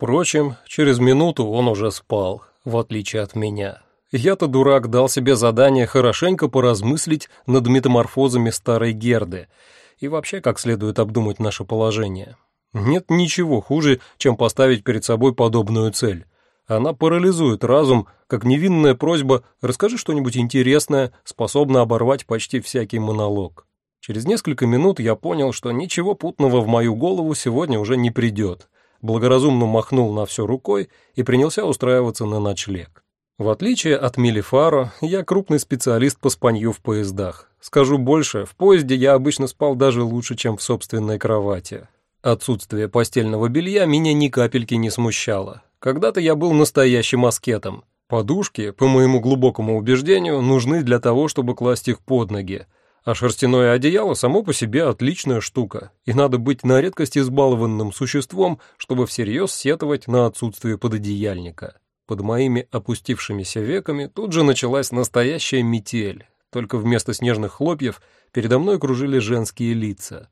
Впрочем, через минуту он уже спал, в отличие от меня. Я-то, дурак, дал себе задание хорошенько поразмыслить над метаморфозами старой Герды и вообще как следует обдумать наше положение. Нет ничего хуже, чем поставить перед собой подобную цель. Она парализует разум, как невинная просьба «расскажи что-нибудь интересное», способна оборвать почти всякий монолог. Через несколько минут я понял, что ничего путного в мою голову сегодня уже не придет. Благоразумно махнул на все рукой и принялся устраиваться на ночлег. В отличие от Милифаро, я крупный специалист по спанью в поездах. Скажу больше, в поезде я обычно спал даже лучше, чем в собственной кровати. Отсутствие постельного белья меня ни капельки не смущало. Когда-то я был настоящим аскетом. Подушки, по моему глубокому убеждению, нужны для того, чтобы класть их под ноги. А шерстяное одеяло само по себе отличная штука, и надо быть на редкость избалованным существом, чтобы всерьез сетовать на отсутствие пододеяльника. Под моими опустившимися веками тут же началась настоящая метель, только вместо снежных хлопьев передо мной кружили женские лица.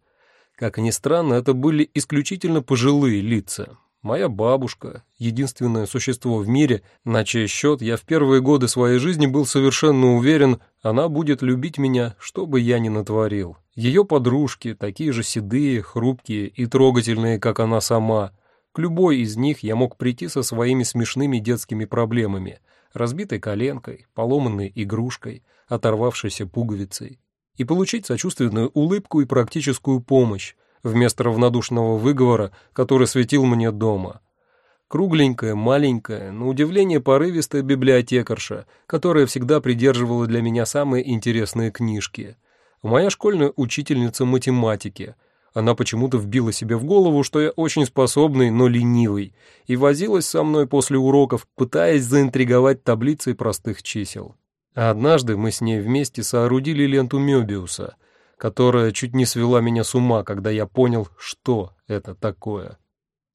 Как ни странно, это были исключительно пожилые лица. Моя бабушка, единственное существо в мире, на чей счет я в первые годы своей жизни был совершенно уверен, она будет любить меня, что бы я ни натворил. Ее подружки, такие же седые, хрупкие и трогательные, как она сама, к любой из них я мог прийти со своими смешными детскими проблемами, разбитой коленкой, поломанной игрушкой, оторвавшейся пуговицей, и получить сочувственную улыбку и практическую помощь, вместо равнодушного выговора, который светил мне дома. Кругленькая, маленькая, на удивление порывистая библиотекарша, которая всегда придерживала для меня самые интересные книжки. Моя школьная учительница математики — она почему-то вбила себе в голову, что я очень способный, но ленивый, и возилась со мной после уроков, пытаясь заинтриговать таблицей простых чисел. А однажды мы с ней вместе соорудили ленту Мёбиуса, которая чуть не свела меня с ума, когда я понял, что это такое.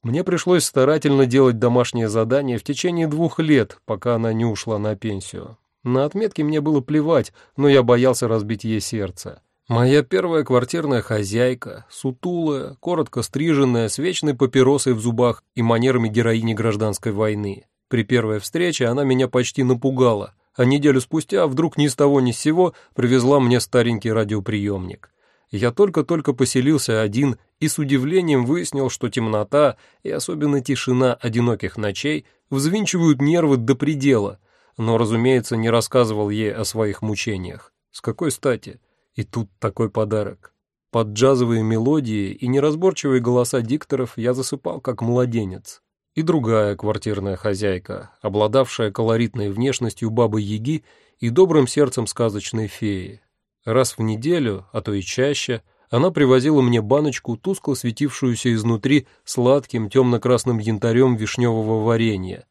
Мне пришлось старательно делать домашнее задание в течение двух лет, пока она не ушла на пенсию. На отметки мне было плевать, но я боялся разбить ей сердце. Моя первая квартирная хозяйка, сутулая, коротко стриженная, с вечной папиросой в зубах и манерами героини гражданской войны. При первой встрече она меня почти напугала, а неделю спустя вдруг ни с того ни с сего привезла мне старенький радиоприемник. Я только-только поселился один и с удивлением выяснил, что темнота и особенно тишина одиноких ночей взвинчивают нервы до предела, но, разумеется, не рассказывал ей о своих мучениях. С какой стати? И тут такой подарок. Под джазовые мелодии и неразборчивые голоса дикторов я засыпал как младенец. И другая квартирная хозяйка, обладавшая колоритной внешностью бабы-яги и добрым сердцем сказочной феи. Раз в неделю, а то и чаще, она привозила мне баночку, тускло светившуюся изнутри сладким темно-красным янтарем вишневого варенья.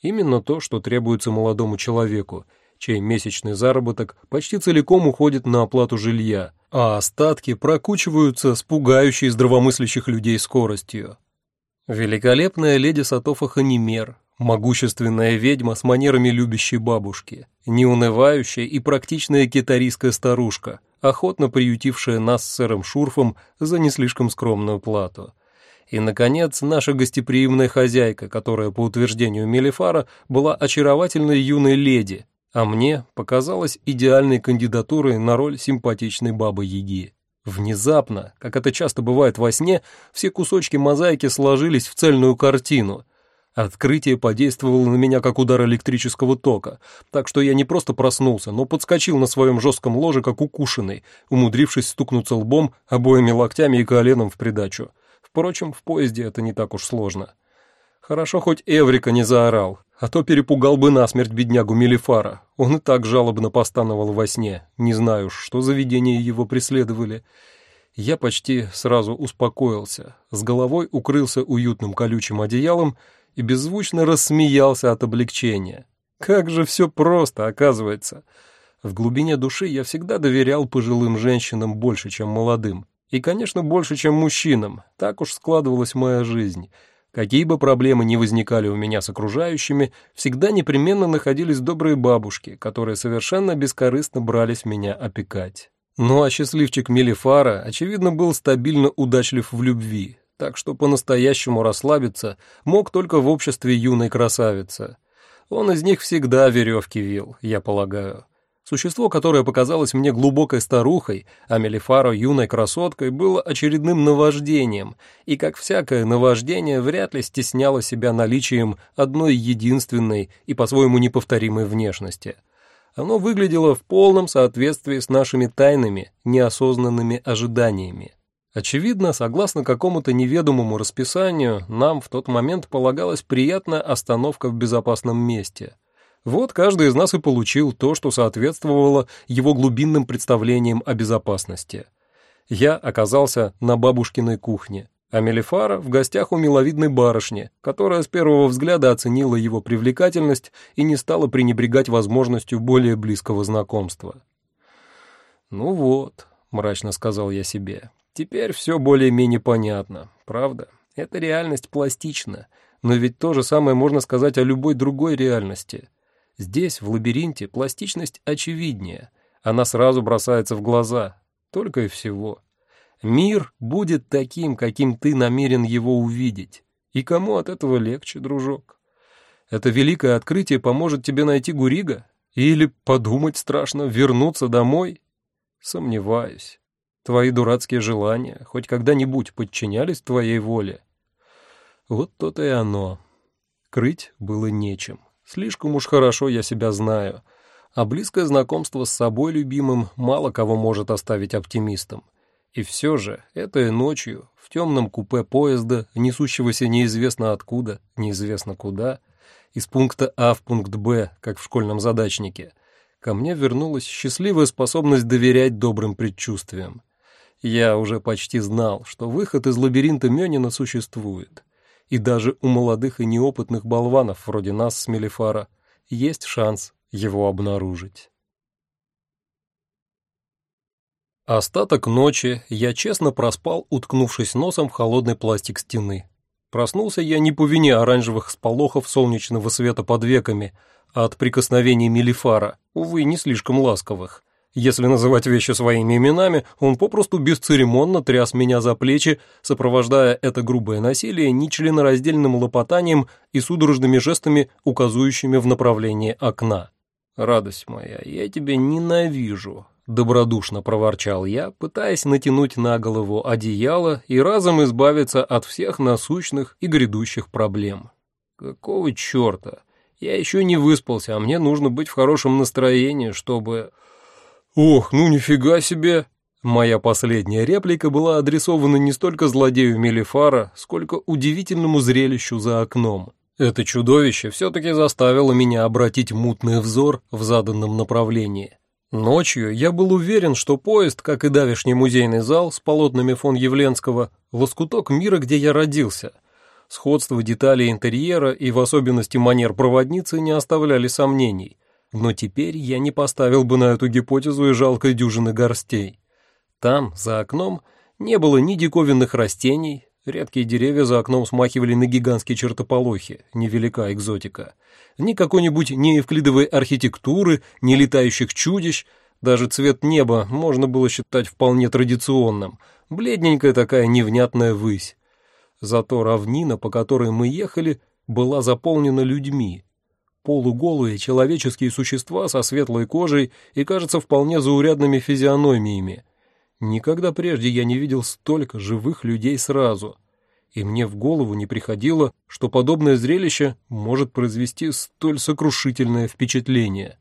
Именно то, что требуется молодому человеку, чей месячный заработок почти целиком уходит на оплату жилья, а остатки прокучиваются с пугающей здравомыслящих людей скоростью. Великолепная леди Сатофа Ханимер, могущественная ведьма с манерами любящей бабушки, неунывающая и практичная китарийская старушка, охотно приютившая нас с сэром Шурфом за не слишком скромную плату. И, наконец, наша гостеприимная хозяйка, которая, по утверждению Мелифара, была очаровательной юной леди, а мне показалась идеальной кандидатурой на роль симпатичной бабы-яги. Внезапно, как это часто бывает во сне, все кусочки мозаики сложились в цельную картину. Открытие подействовало на меня как удар электрического тока, так что я не просто проснулся, но подскочил на своем жестком ложе, как укушенный, умудрившись стукнуться лбом, обоими локтями и коленом в придачу. Впрочем, в поезде это не так уж сложно. Хорошо, хоть Эврика не заорал, а то перепугал бы насмерть беднягу Мелифара. Он и так жалобно постановал во сне. Не знаю, что за видения его преследовали. Я почти сразу успокоился, с головой укрылся уютным колючим одеялом и беззвучно рассмеялся от облегчения. Как же все просто, оказывается. В глубине души я всегда доверял пожилым женщинам больше, чем молодым. И, конечно, больше, чем мужчинам. Так уж складывалась моя жизнь — Какие бы проблемы ни возникали у меня с окружающими, всегда непременно находились добрые бабушки, которые совершенно бескорыстно брались меня опекать. Ну а счастливчик Мелифара, очевидно, был стабильно удачлив в любви, так что по-настоящему расслабиться мог только в обществе юной красавицы. Он из них всегда веревки вил, я полагаю. Существо, которое показалось мне глубокой старухой, а Мелифаро юной красоткой, было очередным наваждением, и, как всякое наваждение, вряд ли стесняло себя наличием одной единственной и по-своему неповторимой внешности. Оно выглядело в полном соответствии с нашими тайными, неосознанными ожиданиями. Очевидно, согласно какому-то неведомому расписанию, нам в тот момент полагалась приятная остановка в безопасном месте — вот каждый из нас и получил то, что соответствовало его глубинным представлениям о безопасности. Я оказался на бабушкиной кухне, а Мелифара в гостях у миловидной барышни, которая с первого взгляда оценила его привлекательность и не стала пренебрегать возможностью более близкого знакомства. «Ну вот», — мрачно сказал я себе, — «теперь все более-менее понятно, правда? Эта реальность пластична, но ведь то же самое можно сказать о любой другой реальности». Здесь, в лабиринте, пластичность очевиднее. Она сразу бросается в глаза. Только и всего. Мир будет таким, каким ты намерен его увидеть. И кому от этого легче, дружок? Это великое открытие поможет тебе найти Гурига? Или, подумать страшно, вернуться домой? Сомневаюсь. Твои дурацкие желания хоть когда-нибудь подчинялись твоей воле? Вот то-то и оно. Крыть было нечем. Слишком уж хорошо я себя знаю, а близкое знакомство с собой любимым мало кого может оставить оптимистом. И все же, этой ночью, в темном купе поезда, несущегося неизвестно откуда, неизвестно куда, из пункта А в пункт Б, как в школьном задачнике, ко мне вернулась счастливая способность доверять добрым предчувствиям. Я уже почти знал, что выход из лабиринта Мёнина существует и даже у молодых и неопытных болванов вроде нас с Мелифара есть шанс его обнаружить. Остаток ночи я честно проспал, уткнувшись носом в холодный пластик стены. Проснулся я не по вине оранжевых сполохов солнечного света под веками, а от прикосновений Мелифара, увы, не слишком ласковых. Если называть вещи своими именами, он попросту бесцеремонно тряс меня за плечи, сопровождая это грубое насилие нечленораздельным лопотанием и судорожными жестами, указывающими в направлении окна. «Радость моя, я тебя ненавижу», — добродушно проворчал я, пытаясь натянуть на голову одеяло и разом избавиться от всех насущных и грядущих проблем. «Какого черта? Я еще не выспался, а мне нужно быть в хорошем настроении, чтобы...» «Ох, ну нифига себе!» Моя последняя реплика была адресована не столько злодею Мелифара, сколько удивительному зрелищу за окном. Это чудовище все-таки заставило меня обратить мутный взор в заданном направлении. Ночью я был уверен, что поезд, как и давешний музейный зал с полотнами фон Явленского, лоскуток мира, где я родился. Сходство деталей интерьера и в особенности манер проводницы не оставляли сомнений – но теперь я не поставил бы на эту гипотезу и жалкой дюжины горстей. Там, за окном, не было ни диковинных растений, редкие деревья за окном смахивали на гигантские чертополохи, невелика экзотика, ни какой-нибудь неевклидовой архитектуры, ни летающих чудищ, даже цвет неба можно было считать вполне традиционным, бледненькая такая невнятная высь. Зато равнина, по которой мы ехали, была заполнена людьми, полуголые человеческие существа со светлой кожей и, кажется, вполне заурядными физиономиями. Никогда прежде я не видел столько живых людей сразу, и мне в голову не приходило, что подобное зрелище может произвести столь сокрушительное впечатление.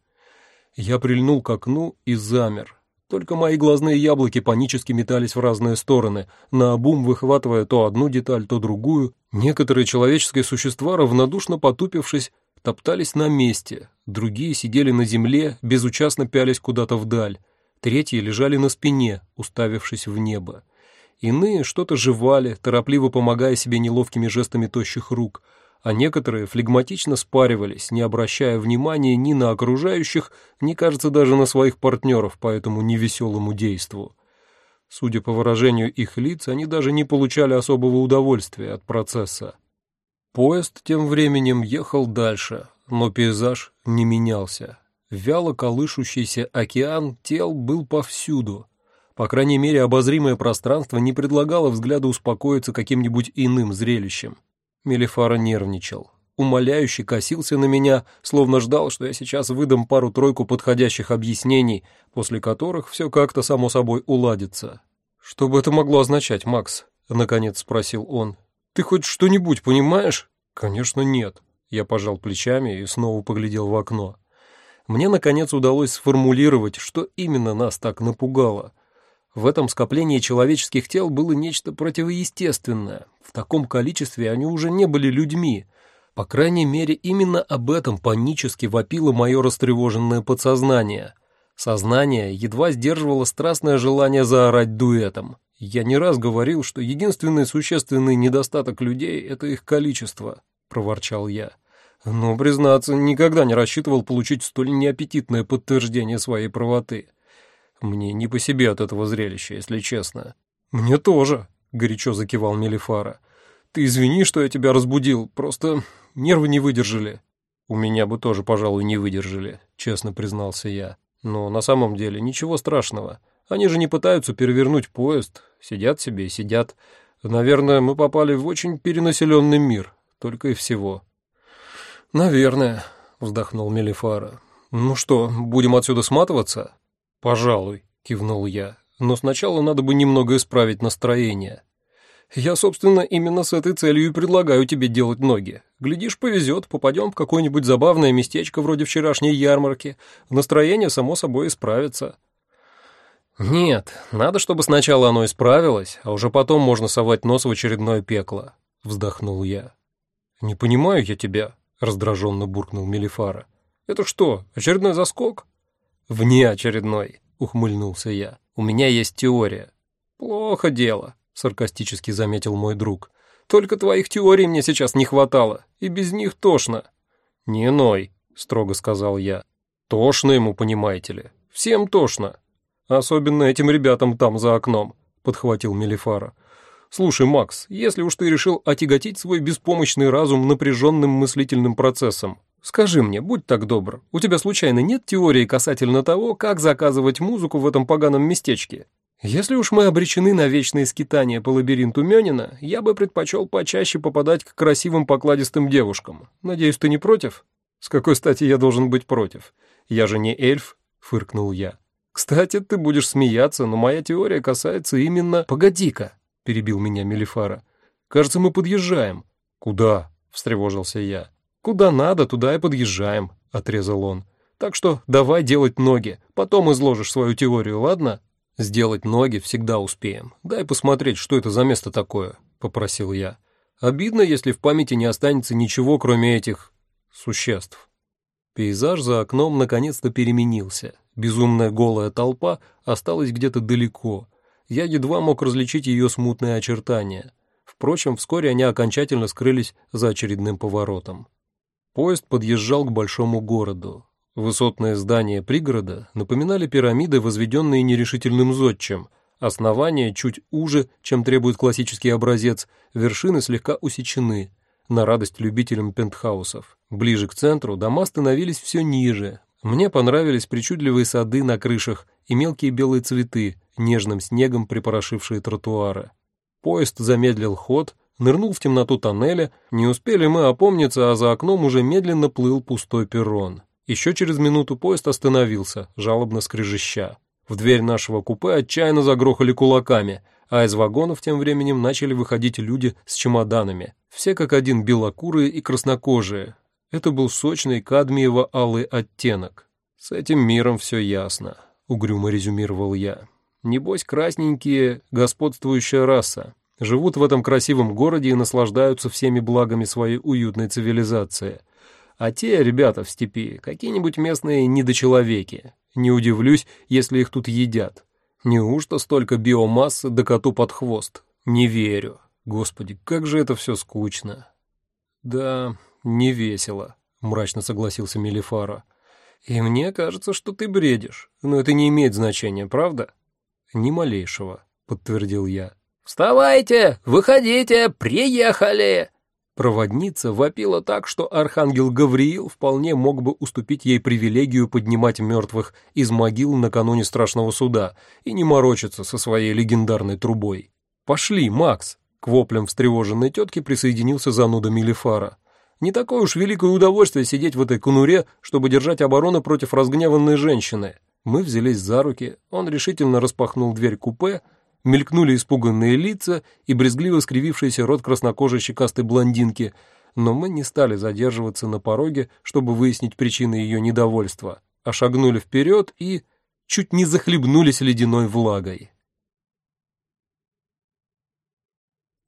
Я прильнул к окну и замер. Только мои глазные яблоки панически метались в разные стороны, наобум выхватывая то одну деталь, то другую. Некоторые человеческие существа, равнодушно потупившись, топтались на месте, другие сидели на земле, безучастно пялись куда-то вдаль, третьи лежали на спине, уставившись в небо. Иные что-то жевали, торопливо помогая себе неловкими жестами тощих рук, а некоторые флегматично спаривались, не обращая внимания ни на окружающих, ни, кажется, даже на своих партнеров по этому невеселому действу. Судя по выражению их лиц, они даже не получали особого удовольствия от процесса. Поезд тем временем ехал дальше, но пейзаж не менялся. Вяло колышущийся океан тел был повсюду. По крайней мере, обозримое пространство не предлагало взгляду успокоиться каким-нибудь иным зрелищем. Мелифара нервничал. Умоляюще косился на меня, словно ждал, что я сейчас выдам пару-тройку подходящих объяснений, после которых все как-то само собой уладится. «Что бы это могло означать, Макс?» — наконец спросил он. «Ты хоть что-нибудь понимаешь?» «Конечно, нет». Я пожал плечами и снова поглядел в окно. Мне, наконец, удалось сформулировать, что именно нас так напугало — в этом скоплении человеческих тел было нечто противоестественное. В таком количестве они уже не были людьми. По крайней мере, именно об этом панически вопило мое растревоженное подсознание. Сознание едва сдерживало страстное желание заорать дуэтом. Я не раз говорил, что единственный существенный недостаток людей — это их количество, — проворчал я. Но, признаться, никогда не рассчитывал получить столь неаппетитное подтверждение своей правоты. Мне не по себе от этого зрелища, если честно. Мне тоже, горячо закивал Мелифара. Ты извини, что я тебя разбудил, просто нервы не выдержали. У меня бы тоже, пожалуй, не выдержали, честно признался я. Но на самом деле ничего страшного. Они же не пытаются перевернуть поезд, сидят себе и сидят. Наверное, мы попали в очень перенаселенный мир, только и всего. Наверное, вздохнул Мелифара. Ну что, будем отсюда сматываться? «Пожалуй», — кивнул я, — «но сначала надо бы немного исправить настроение». «Я, собственно, именно с этой целью и предлагаю тебе делать ноги. Глядишь, повезет, попадем в какое-нибудь забавное местечко вроде вчерашней ярмарки. Настроение, само собой, исправится». «Нет, надо, чтобы сначала оно исправилось, а уже потом можно совать нос в очередное пекло», — вздохнул я. «Не понимаю я тебя», — раздраженно буркнул Мелифара. «Это что, очередной заскок?» «Внеочередной», — ухмыльнулся я. «У меня есть теория». «Плохо дело», — саркастически заметил мой друг. «Только твоих теорий мне сейчас не хватало, и без них тошно». «Не ной», — строго сказал я. «Тошно ему, понимаете ли. Всем тошно. Особенно этим ребятам там за окном», — подхватил Мелифара. «Слушай, Макс, если уж ты решил отяготить свой беспомощный разум напряженным мыслительным процессом, Скажи мне, будь так добр, у тебя случайно нет теории касательно того, как заказывать музыку в этом поганом местечке? Если уж мы обречены на вечные скитания по лабиринту Мёнина, я бы предпочел почаще попадать к красивым покладистым девушкам. Надеюсь, ты не против? С какой стати я должен быть против? Я же не эльф, фыркнул я. Кстати, ты будешь смеяться, но моя теория касается именно... Погоди-ка, перебил меня Мелифара. Кажется, мы подъезжаем. Куда? встревожился я. «Куда надо, туда и подъезжаем», — отрезал он. «Так что давай делать ноги, потом изложишь свою теорию, ладно?» «Сделать ноги всегда успеем. Дай посмотреть, что это за место такое», — попросил я. «Обидно, если в памяти не останется ничего, кроме этих... существ». Пейзаж за окном наконец-то переменился. Безумная голая толпа осталась где-то далеко. Я едва мог различить ее смутные очертания. Впрочем, вскоре они окончательно скрылись за очередным поворотом. Поезд подъезжал к большому городу. Высотные здания пригорода напоминали пирамиды, возведенные нерешительным зодчим. Основания чуть уже, чем требует классический образец, вершины слегка усечены, на радость любителям пентхаусов. Ближе к центру дома становились все ниже. Мне понравились причудливые сады на крышах и мелкие белые цветы, нежным снегом припорошившие тротуары. Поезд замедлил ход, нырнул в темноту тоннеля, не успели мы опомниться, а за окном уже медленно плыл пустой перрон. Еще через минуту поезд остановился, жалобно скрежеща. В дверь нашего купе отчаянно загрохали кулаками, а из вагонов тем временем начали выходить люди с чемоданами, все как один белокурые и краснокожие. Это был сочный кадмиево-алый оттенок. «С этим миром все ясно», — угрюмо резюмировал я. «Небось, красненькие — господствующая раса, живут в этом красивом городе и наслаждаются всеми благами своей уютной цивилизации. А те ребята в степи какие-нибудь местные недочеловеки. Не удивлюсь, если их тут едят. Неужто столько биомассы да коту под хвост? Не верю. Господи, как же это все скучно. Да, не весело, мрачно согласился Мелифара. И мне кажется, что ты бредишь. Но это не имеет значения, правда? Ни малейшего, подтвердил я. «Вставайте! Выходите! Приехали!» Проводница вопила так, что архангел Гавриил вполне мог бы уступить ей привилегию поднимать мертвых из могил накануне страшного суда и не морочиться со своей легендарной трубой. «Пошли, Макс!» К воплям встревоженной тетки присоединился зануда Милифара. «Не такое уж великое удовольствие сидеть в этой конуре, чтобы держать оборону против разгневанной женщины». Мы взялись за руки, он решительно распахнул дверь купе, Мелькнули испуганные лица и брезгливо скривившийся рот краснокожей щекастой блондинки, но мы не стали задерживаться на пороге, чтобы выяснить причины ее недовольства, а шагнули вперед и чуть не захлебнулись ледяной влагой.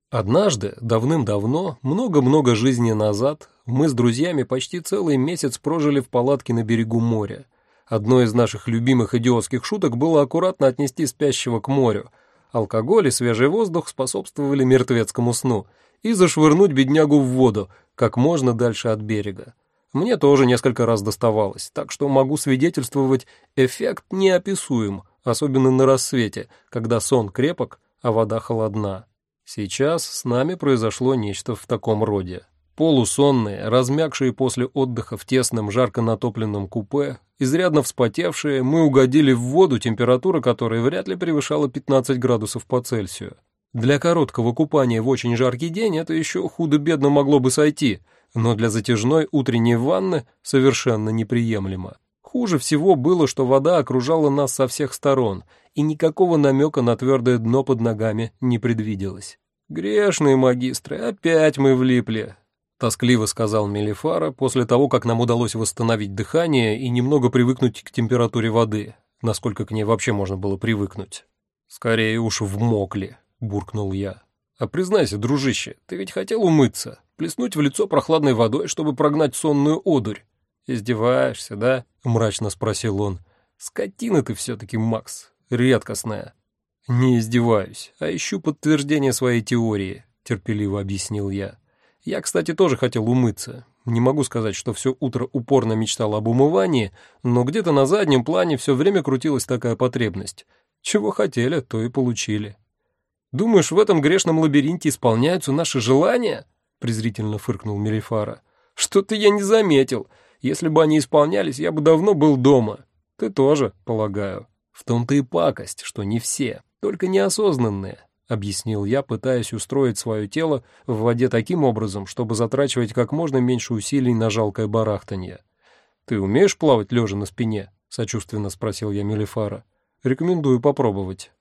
Однажды, давным-давно, много-много жизней назад, мы с друзьями почти целый месяц прожили в палатке на берегу моря. Одной из наших любимых идиотских шуток было аккуратно отнести спящего к морю — Алкоголь и свежий воздух способствовали мертвецкому сну и зашвырнуть беднягу в воду как можно дальше от берега. Мне тоже несколько раз доставалось, так что могу свидетельствовать, эффект неописуем, особенно на рассвете, когда сон крепок, а вода холодна. Сейчас с нами произошло нечто в таком роде. Полусонные, размягшие после отдыха в тесном, жарко натопленном купе, изрядно вспотевшие, мы угодили в воду, температура которой вряд ли превышала 15 градусов по Цельсию. Для короткого купания в очень жаркий день это еще худо-бедно могло бы сойти, но для затяжной утренней ванны совершенно неприемлемо. Хуже всего было, что вода окружала нас со всех сторон, и никакого намека на твердое дно под ногами не предвиделось. «Грешные магистры, опять мы влипли. — тоскливо сказал Мелифара после того, как нам удалось восстановить дыхание и немного привыкнуть к температуре воды, насколько к ней вообще можно было привыкнуть. «Скорее уж вмокли», — буркнул я. «А признайся, дружище, ты ведь хотел умыться, плеснуть в лицо прохладной водой, чтобы прогнать сонную одурь». «Издеваешься, да?» — мрачно спросил он. «Скотина ты все-таки, Макс, редкостная». «Не издеваюсь, а ищу подтверждение своей теории», — терпеливо объяснил я. Я, кстати, тоже хотел умыться. Не могу сказать, что все утро упорно мечтал об умывании, но где-то на заднем плане все время крутилась такая потребность. Чего хотели, то и получили. «Думаешь, в этом грешном лабиринте исполняются наши желания?» — презрительно фыркнул Мелифара. «Что-то я не заметил. Если бы они исполнялись, я бы давно был дома. Ты тоже, полагаю. В том-то и пакость, что не все, только неосознанные. — объяснил я, пытаясь устроить свое тело в воде таким образом, чтобы затрачивать как можно меньше усилий на жалкое барахтанье. «Ты умеешь плавать лежа на спине?» — сочувственно спросил я Мелифара. «Рекомендую попробовать».